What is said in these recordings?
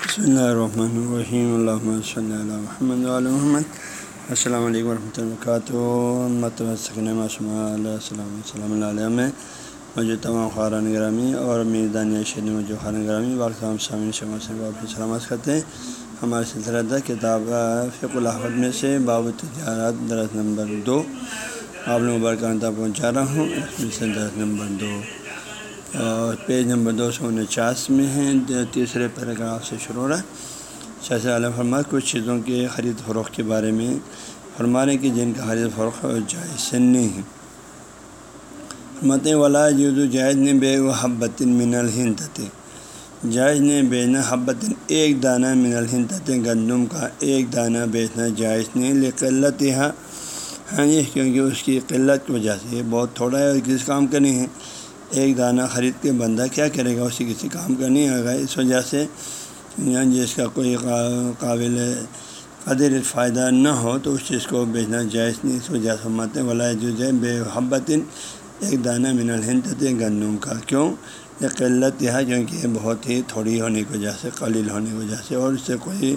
بسم اللہ الرحمن الرحیم اللہ صلی اللہ محمد محمد السلام علیکم ورحمۃ اللہ وبرکاتہ متوسکن علیہ السلام السلام علیہ میں مجھے تمام خارن گرامی اور میردان شہر مجھے خارن گرامی بالکام سامع سے واپس سلامت کرتے ہیں ہمارے سلسلہ تھا کتاب فق الحمد میں سے باب تجارت درخت نمبر دو آپ لوگ برکان پہنچا رہا ہوں اس میں سے درخت نمبر دو پیج نمبر دو سو انچاس میں ہیں تیسرے پیراگراف سے شروع رہا شاہ علیہ فرما کچھ چیزوں کے خرید فروخت کے بارے میں فرما رہے کہ جن کا خرید فروخت جائز نہیں ہے۔ مت ولا جدو جائز نے بے و حبت من الحنت جائز نے بیچنا، حبت ایک دانہ من الحنت گندم کا ایک دانہ بیچنا جائز نہیں لے قلت یہاں ہاں جی کیونکہ اس کی قلت کی وجہ سے یہ بہت تھوڑا ہے اور کس کام کرنی ہے۔ ایک دانہ خرید کے بندہ کیا کرے گا؟ اسی کسی کام کا نہیں آئے گا اس وجہ سے جس کا کوئی قابل قدر فائدہ نہ ہو تو اس چیز کو بیچنا جائز نہیں۔ اس وجہ سے مت ولا جو ہے بے حبت ایک دانہ من الحنت گندم کا۔ کیوں؟ یہ قلت یہ ہے کیونکہ بہت ہی تھوڑی ہونے کی وجہ سے، قلیل ہونے کی وجہ سے، اور اس سے کوئی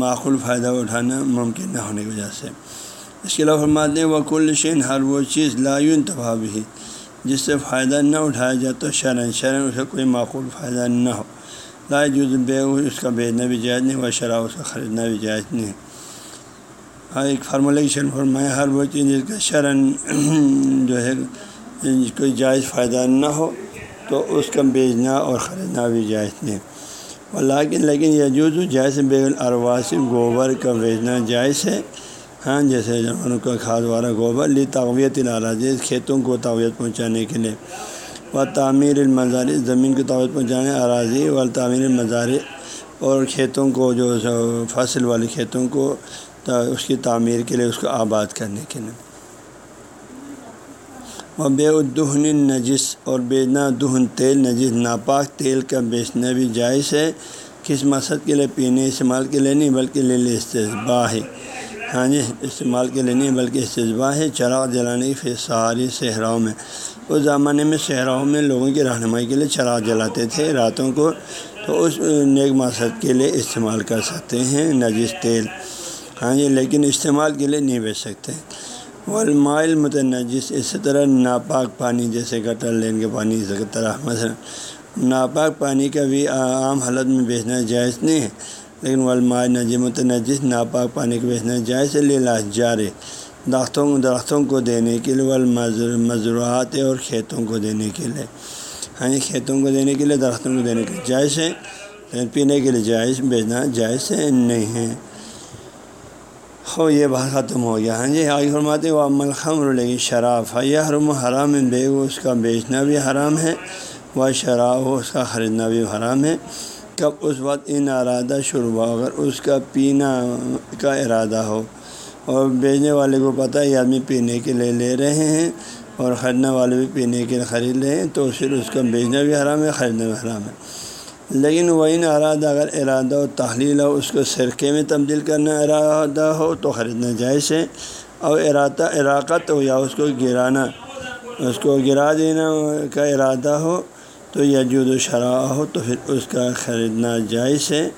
معقول فائدہ اٹھانا ممکن نہ ہونے کی وجہ سے۔ اس کے علاوہ فرماتے ہیں وہ کل شین ہر وہ چیز لایون تباہ بھی جس سے فائدہ نہ اٹھایا جائے تو شرن شرن اسے کوئی معقول فائدہ نہ ہو۔ لا جز بے اس کا بیچنا بھی جائز نہیں و شراب اس کا خریدنا بھی جائز نہیں۔ ہاں ایک فارمولہ کی فرمایا، ہر وہ چیز جس کا شرن جو ہے کوئی جائز فائدہ نہ ہو تو اس کا بیچنا اور خریدنا بھی جائز نہیں۔ لیکن لیکن یہ جو جائز بے الرواسی گوبر کا بیچنا جائز ہے۔ ہاں جیسے جانوروں کا کھاد والا گوبر لی، تقویت الاراضی کھیتوں کو تقویت پہنچانے کے لیے۔ و تعمیر المزاری زمین کی تقویت پہنچانے، اراضی و تعمیر المزاری اور کھیتوں کو، جو فصل والے کھیتوں کو اس کی تعمیر کے لیے اس کو آباد کرنے کے لیے۔ و بے دہن نجس اور بیچنا دہن تیل نجس، ناپاک تیل کا بیچنا بھی جائز ہے۔ کس مقصد کے لیے؟ پینے، استعمال کے لیے نہیں، بلکہ لے استباع ہے ہاں جی استعمال کے لیے نہیں بلکہ استجبا ہے، چراغ جلانے کی پھر ساری صحراؤں میں۔ اس زمانے میں صحراؤں میں لوگوں کی رہنمائی کے لیے چراغ جلاتے تھے، راتوں کو تو اس نیک مقصد کے لیے استعمال کر سکتے ہیں نجس تیل۔ ہاں جی لیکن استعمال کے لیے نہیں بیچ سکتے۔ والمائل متنجس، اسی طرح ناپاک پانی جیسے گٹر لین کے پانی طرح مثلا ناپاک پانی کا بھی عام حالت میں بیچنا جائز نہیں ہے۔ لیکن والماء نجم متنجس ناپاک پانی کو بیچنا جائز لے جارے درختوں درختوں کو دینے کے لیے مضروعات اور کھیتوں کو دینے کے لیے ہاں جی کھیتوں کو دینے کے لیے درختوں کو دینے کے لیے جائز ہے پینے کے لیے جائز بیچنا جائز نہیں ہے ہو یہ بات ختم ہو گیا ہاں جی آگے فرماتے وہ عمل خمر لیکن شراب ہے یہ حرم و حرام بے اس کا بیچنا بھی حرام ہے وہ شراب ہو اس کا خریدنا بھی حرام ہے کب اس وقت ان ارادہ شروع ہو اگر اس کا پینا کا ارادہ ہو۔ اور بیچنے والے کو پتہ ہے آدمی پینے کے لیے لے رہے ہیں اور خریدنے والے بھی پینے کے لیے خرید رہے ہیں، تو پھر اس کا بیچنا بھی حرام ہے، خریدنا بھی حرام ہے۔ لیکن وہ ان ارادہ، اگر ارادہ و تحلیل ہو، اس کو سرقے میں تبدیل کرنا ارادہ ہو، تو خریدنا جائز ہے۔ اور ارادہ عراقت ہو یا اس کو گرانا، اس کو گرا دینا کا ارادہ ہو تو یا جود و شرح ہو تو پھر اس کا خریدنا جائز ہے۔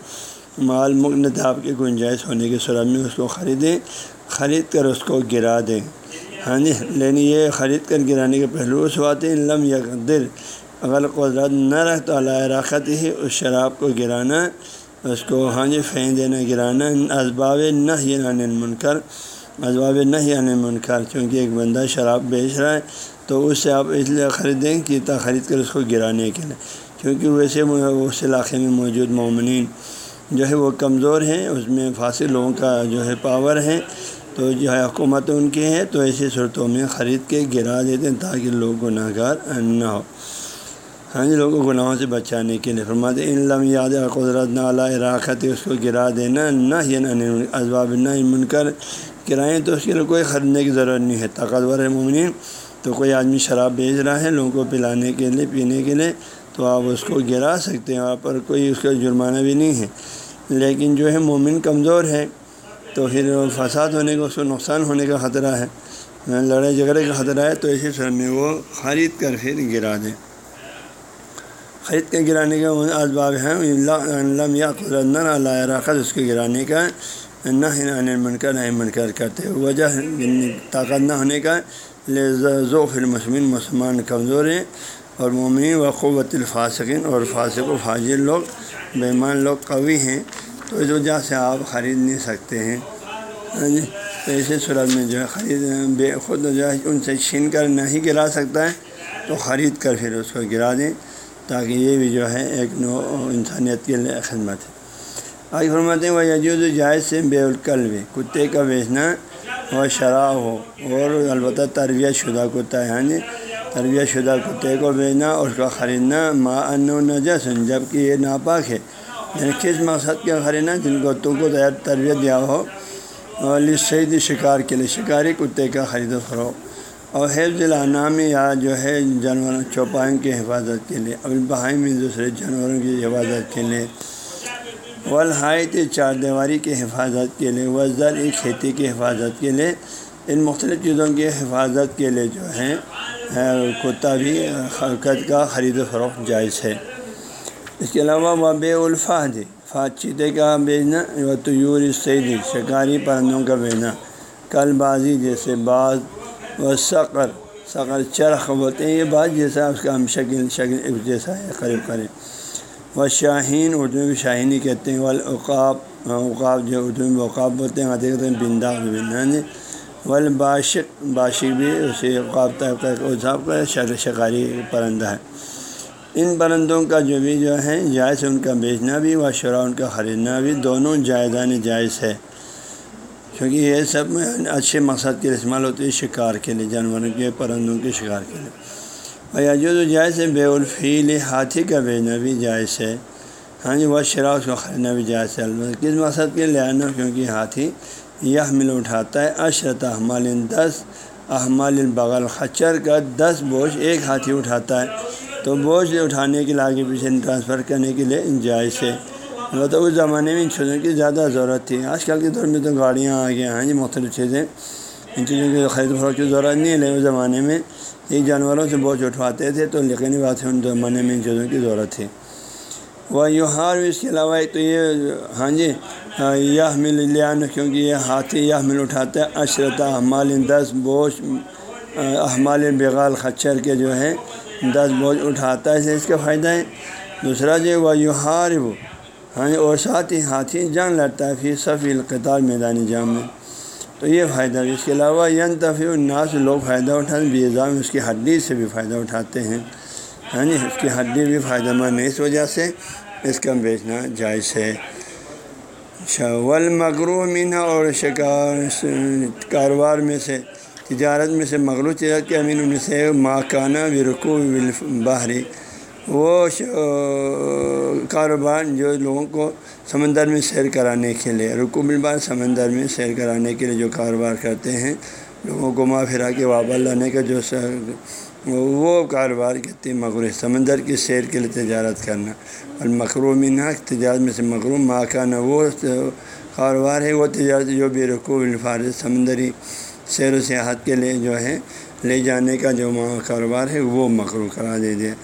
مال آپ کے گنجائش ہونے کی صورت میں اس کو خریدیں، خرید کر اس کو گرا دیں۔ ہاں جی لیکن یہ خرید کر گرانے کے پہلو اس بات لم یا دل اگر قدرت نہ رہ تو اللہ راقت ہی، اس شراب کو گرانا، اس کو ہاں جی پھینک دینا، گرانا، اسباب نہ یہ منکر اسباب نہ ہی منکر چونکہ ایک بندہ شراب بیچ رہا ہے۔ تو اس سے آپ اس لیے خریدیں کہ خرید کر اس کو گرانے کے لیے۔ کیونکہ ویسے اس علاقے میں موجود مومنین جو ہے وہ کمزور ہیں، اس میں فاصل لوگوں کا جو ہے پاور ہے۔ تو جو ہے حکومت ان کی ہے تو ایسی صورتوں میں خرید کے گرا دیتے ہیں تاکہ لوگ گناہ گار نہ ہو ہاں جی لوگوں کو گناہوں سے بچانے کے لیے فرماتے ان لم یاد قدرت نہ اللہ راکت اس کو گرا دینا نہ یعنی یہ نہ اسباب نہ من کر گرائیں تو اس کے لیے کوئی خریدنے کی ضرورت نہیں ہے۔ طاقتور ہے مومنین۔ تو کوئی آدمی شراب بیچ رہا ہے لوگوں کو پلانے کے لیے، پینے کے لیے، تو آپ اس کو گرا سکتے ہیں۔ وہاں پر کوئی اس کا جرمانہ بھی نہیں ہے۔ لیکن جو ہے مومن کمزور ہے، تو پھر فساد ہونے کا، اس کو نقصان ہونے کا خطرہ ہے۔ لڑائی جھگڑے کا خطرہ ہے، تو اسی سر میں وہ خرید کر پھر گرا دیں۔ خرید کے گرانے کا اسباب ہیں لم یا قدرت اللہ راخت اس کے گرانے کا نہ ہی منکر نہ منکر کرتے وجہ یعنی طاقت نہ ہونے کا ذوف المسمن مسلمان کمزور ہیں اور مومن و قوت الفاصقین اور فاسق و فاجر لوگ بیمان لوگ قوی ہیں، تو اس وجہ سے آپ خرید نہیں سکتے ہیں۔ ہاں جی تو ایسے صورت میں جو ہے خرید، بے خود جو ہے ان سے چھین کر نہیں گرا سکتا ہے، تو خرید کر پھر اس کو گرا دیں، تاکہ یہ بھی جو ہے ایک نو انسانیت کے لیے خدمت ہے۔ آج فرماتے ہیں وہ یجوز جائز سے بے القلب کتے کا بیچنا وہ شراب ہو۔ اور البتہ تربیت شدہ کتا ہے ہاں جی تربیت شدہ کتے کو بیچنا اور اس کا خریدنا ما ان نجس جبکہ یہ ناپاک ہے۔ یعنی کس مقصد کا خریدنا؟ جن کو تو کو تربیت دیا ہو۔ اور شہید شکار کے لیے شکاری کتے کا خرید و فروغ اور حفظ الانام یا جو ہے جانوروں چوپائوں کی حفاظت کے لیے اب بہائی میں دوسرے جانوروں کی حفاظت کے لیے۔ والحائط چار دیواری کی حفاظت کے لیے وزر کھیتی کی حفاظت کے لیے، ان مختلف چیزوں کی حفاظت کے لیے جو ہے کتا بھی حرکت کا خرید و فروخت جائز ہے۔ اس کے علاوہ وہ بے الفاظ فات چیتے کا بیچنا، و طیور سیدی شکاری پرندوں کا بیچنا کل بازی جیسے بعض و سقر سقر چرخ بولتے ہیں یہ بات جیسا اس کا ہم شکل شکل جیسا ہے، قریب قریب۔ و شاہین اردو میں شاہینی کہتے ہیں، والعقاب، عقاب جو اردو میں اوقاب بولتے ہیں آتے کہتے ہیں۔ والباشق، باشق بھی اسی عقاب طائب کا شکل شکاری پرندہ ہے۔ ان پرندوں کا جو بھی جو ہے جائز ان کا بیچنا بھی و شرا ان کا خریدنا بھی، دونوں جائزان جائز ہے کیونکہ یہ سب اچھے مقصد کے استعمال ہوتے ہیں، شکار کے لیے، جانوروں کے، پرندوں کے شکار کے لیے۔ جو جائز ہے بے الفیل ہاتھی کا بیچنا بھی جائز ہے۔ ہاں جی وہ شرا اس کو خریدنا بھی جائز ہے۔ البتہ کس مقصد کے لیے؟ آنا کیونکہ ہاتھی یہ مل اٹھاتا ہے۔ اشرت احمال دس، احمال البغل خچر کا دس بوجھ ایک ہاتھی اٹھاتا ہے۔ تو بوجھ اٹھانے کے لیے آگے پیچھے ٹرانسفر کرنے کے لیے جائز ہے۔ البتہ اس زمانے میں ان چیزوں کی زیادہ ضرورت تھی۔ آج کل کے دور میں تو گاڑیاں آ گیا ہیں۔ ہاں جی مختلف چیزیں۔ ان چیزوں کی خرید فروخت کی ضرورت نہیں ہے۔ لیکن اس زمانے میں ایک جانوروں سے بوجھ اٹھواتے تھے تو یقینی بات ہے ان زمانے میں ان چیزوں کی ضرورت تھی۔ وہ یو ہار اس کے علاوہ ایک تو یہ ہاں جی یہ مل لیا کیونکہ یہ ہاتھی یہ مل اٹھاتا ہے، اشرتا احمال، دس بوجھ احمال بغال خچر کے جو ہے دس بوجھ اٹھاتا ہے، اس کا فائدہ ہے دوسرا جو وہ یو ہار ہاں جی، اور ساتھ ہی ہاتھی جان لڑتا ہے پھر صفی القطار میدانی جام میں۔ تو یہ فائدہ بھی اس کے علاوہ ین تفیع الناس، لوگ فائدہ اٹھاتے ہیں۔ بیزام اس کی ہڈی سے بھی فائدہ اٹھاتے ہیں۔ ہاں جی اس کی ہڈی بھی فائدہ مند ہے۔ اس وجہ سے اس کا بیچنا جائز ہے۔ اچھا، شول مغرو مینا اور شکار کاروبار میں سے، تجارت میں سے مغرو تجارت کے امین میں سے ماکانہ برقو باہری وہ کاروبار جو لوگوں کو سمندر میں سیر کرانے کے لیے، رکو البار سمندر میں سیر کرانے کے لیے جو کاروبار کرتے ہیں، لوگوں کو ماں پھرا کے واپس لانے کا جو وہ کاروبار کہتے ہیں مغرو سمندر کی سیر کے لیے تجارت کرنا۔ اور مقرومینہ تجارت میں سے مغروم ماکانہ وہ کاروبار ہے، وہ تجارت جو بھی رقو الفارض سمندری سیر و سیاحت کے لیے جو ہے، لے جانے کا جو کاروبار ہے، وہ مغرو کرا دے دیا۔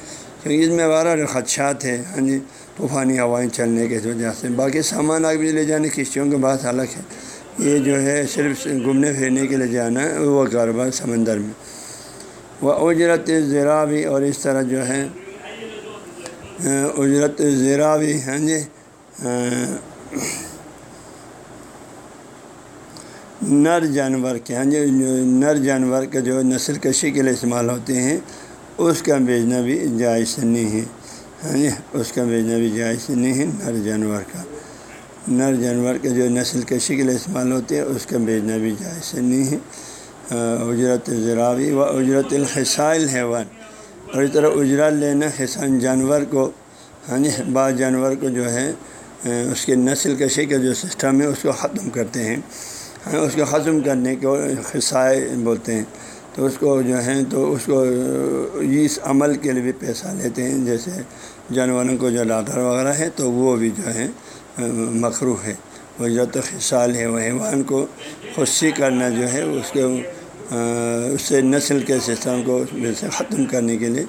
کیونکہ اس میں بارہ خدشات ہے ہاں جی طوفانی ہوائیں چلنے کی وجہ سے۔ باقی سامان آگ بھی لے جانے کشتیوں کے بات الگ ہے یہ جو ہے صرف گھومنے پھرنے کے لیے جانا ہے، وہ کاروبار سمندر میں۔ وہ اجرت زیرا بھی اور اس طرح جو ہے، اجرت زیرا بھی ہاں جی نر جانور کے ہاں جی نر جانور کا جو نسل کشی کے لیے استعمال ہوتے ہیں۔ اس کا بیچنا بھی جائز نہیں ہے۔ ہاں جی اس کا بیچنا بھی جائز نہیں ہے نر جانور کا۔ نر جانور کا جو نسل کشی کے لیے استعمال ہوتے ہیں، اس کا بیچنا بھی جائز نہیں ہے۔ اجرت ذراوی و اجرت الحسائل حیوان۔ اور اس طرح اجرت لینا حسان جانور کو ہاں جی بعض جانور کو جو ہے، اس کے نسل کشی کا جو سسٹم ہے، اس کو ختم کرتے ہیں۔ اس کو ختم کرنے کو حصائے بولتے ہیں۔ تو اس کو جو ہیں تو اس کو اس عمل کے لیے بھی پیسہ لیتے ہیں، جیسے جانوروں کو جو ڈاکٹر وغیرہ ہے تو وہ بھی جو ہے مخروح ہے وہ جو تو خصال ہے وہ حیوان کو خودسی کرنا جو ہے، اس کے اس سے نسل کے سسٹم کو سے ختم کرنے کے لیے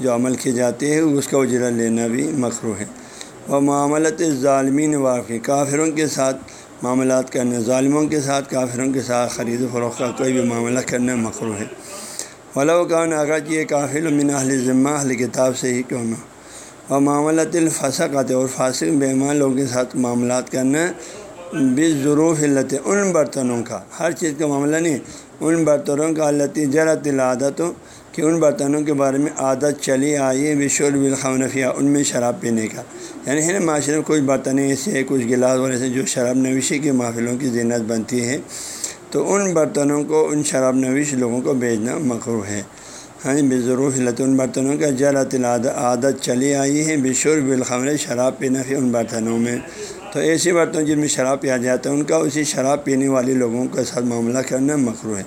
جو عمل کی جاتی ہے اس کا اجرا لینا بھی مکرو ہے۔ اور معاملت ظالمین واقعی کافروں کے ساتھ معاملات کرنا ظالموں کے ساتھ، کافروں کے ساتھ خرید و فروخت کا کوئی بھی معاملہ کرنا مکرو ہے۔ ولو کان اگر یہ کافل من اہل ذمہ، اہل کتاب سے ہی کیوں نہ۔ اور معاملات الفسق آتے اور فاسق بیمان لوگوں کے ساتھ معاملات کرنا بھی ضرور حلت ان برتنوں کا۔ ہر چیز کا معاملہ نہیں، ان برتنوں کا اللہ جرت العادت ہو کہ ان برتنوں کے بارے میں عادت چلی آئی ہے بشور بالخونفیہ ان میں شراب پینے کا۔ یعنی ہے نا، معاشرے میں کچھ برتنیں ایسے ہیں، کچھ گلاس والے سے جو شراب نویشی کے محفلوں کی زینت بنتی ہے، تو ان برتنوں کو، ان شراب نویش لوگوں کو بھیجنا مقروع ہے۔ ہاں جی، بے ضرور حلت، ان برتنوں کا جرت عادت چلی آئی ہے بشور بالخمر شراب پینا پھر ان برتنوں میں۔ تو ایسے برتن جن میں شراب پیا جاتا ہے، ان کا اسی شراب پینے والے لوگوں کے ساتھ معاملہ کرنا مقروع ہے۔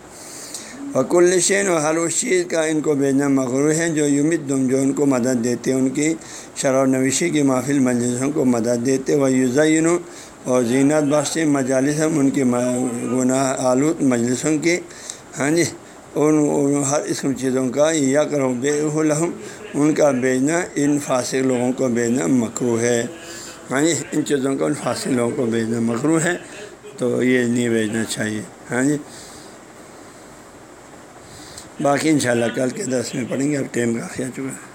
وکل شین و ہر اس چیز کا ان کو بھیجنا مغرو ہے جو یمت دم جو ان کو مدد دیتے ان کی شراب نویشی کی محفل مجلسوں کو مدد دیتے وہ یوزین اور زینت بخش مجالس ہم، ان کی گناہ آلود مجلسوں کی ہاں جی ان ہر قسم چیزوں کا یا کرو بے الحم ان کا بھیجنا ان فاصل لوگوں کو بھیجنا مکرو ہے۔ ہاں جی ان چیزوں کو ان فاصل لوگوں کو بھیجنا مکرو ہے، تو یہ نہیں بھیجنا چاہیے۔ ہاں جی باقی انشاءاللہ کل کے دس میں پڑھیں گے اب ٹائم کافی آ چکا ہے۔